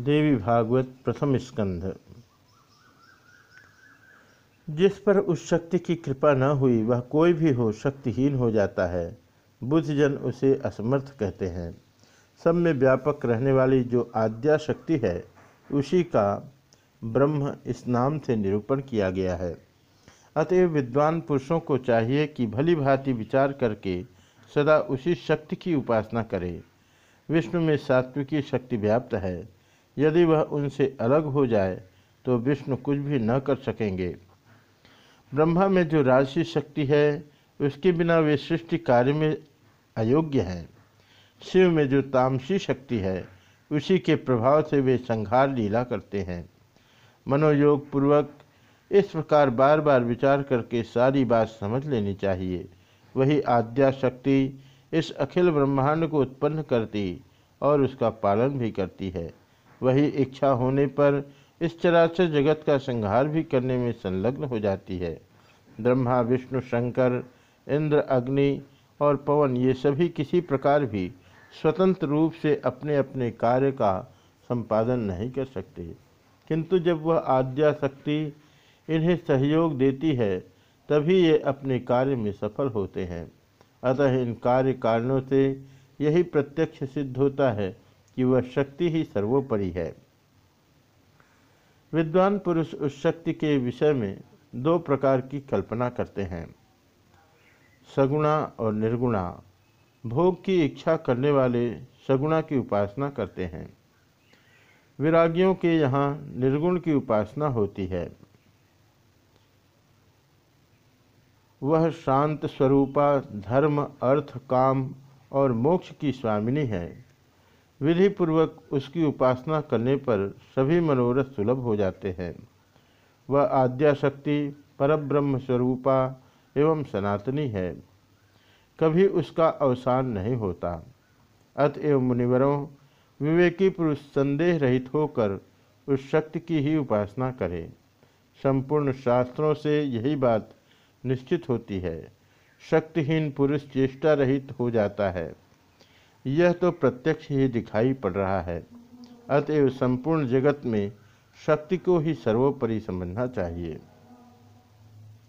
देवी भागवत प्रथम स्कंध। जिस पर उस शक्ति की कृपा न हुई, वह कोई भी हो, शक्तिहीन हो जाता है। बुद्धजन उसे असमर्थ कहते हैं। सब में व्यापक रहने वाली जो आद्या शक्ति है, उसी का ब्रह्म इस नाम से निरूपण किया गया है। अतएव विद्वान पुरुषों को चाहिए कि भली भांति विचार करके सदा उसी शक्ति की उपासना करें। विष्णु में सात्विकी शक्ति व्याप्त है। यदि वह उनसे अलग हो जाए तो विष्णु कुछ भी न कर सकेंगे। ब्रह्मा में जो राशि शक्ति है, उसके बिना वे सृष्टि कार्य में अयोग्य हैं। शिव में जो तामसी शक्ति है, उसी के प्रभाव से वे संहार लीला करते हैं। मनोयोग पूर्वक इस प्रकार बार बार विचार करके सारी बात समझ लेनी चाहिए। वही आद्या शक्ति इस अखिल ब्रह्मांड को उत्पन्न करती और उसका पालन भी करती है। वही इच्छा होने पर इस चराचर जगत का संहार भी करने में संलग्न हो जाती है। ब्रह्मा, विष्णु, शंकर, इंद्र, अग्नि और पवन, ये सभी किसी प्रकार भी स्वतंत्र रूप से अपने अपने कार्य का संपादन नहीं कर सकते। किंतु जब वह आद्या शक्ति इन्हें सहयोग देती है, तभी ये अपने कार्य में सफल होते हैं। अतः इन कार्य कारणों से यही प्रत्यक्ष सिद्ध होता है कि वह शक्ति ही सर्वोपरि है। विद्वान पुरुष उस शक्ति के विषय में दो प्रकार की कल्पना करते हैं। सगुणा और निर्गुणा, भोग की इच्छा करने वाले सगुणा की उपासना करते हैं। विरागियों के यहाँ निर्गुण की उपासना होती है। वह शांत स्वरूपा, धर्म, अर्थ, काम और मोक्ष की स्वामिनी है। विधि पूर्वक उसकी उपासना करने पर सभी मनोरथ सुलभ हो जाते हैं। वह आद्या शक्ति परब्रह्म स्वरूपा एवं सनातनी है। कभी उसका अवसान नहीं होता। अतएव मुनिवरों, विवेकी पुरुष संदेह रहित होकर उस शक्ति की ही उपासना करें। संपूर्ण शास्त्रों से यही बात निश्चित होती है। शक्तिहीन पुरुष चेष्टा रहित हो जाता है। यह तो प्रत्यक्ष ही दिखाई पड़ रहा है। अतएव संपूर्ण जगत में शक्ति को ही सर्वोपरि समझना चाहिए।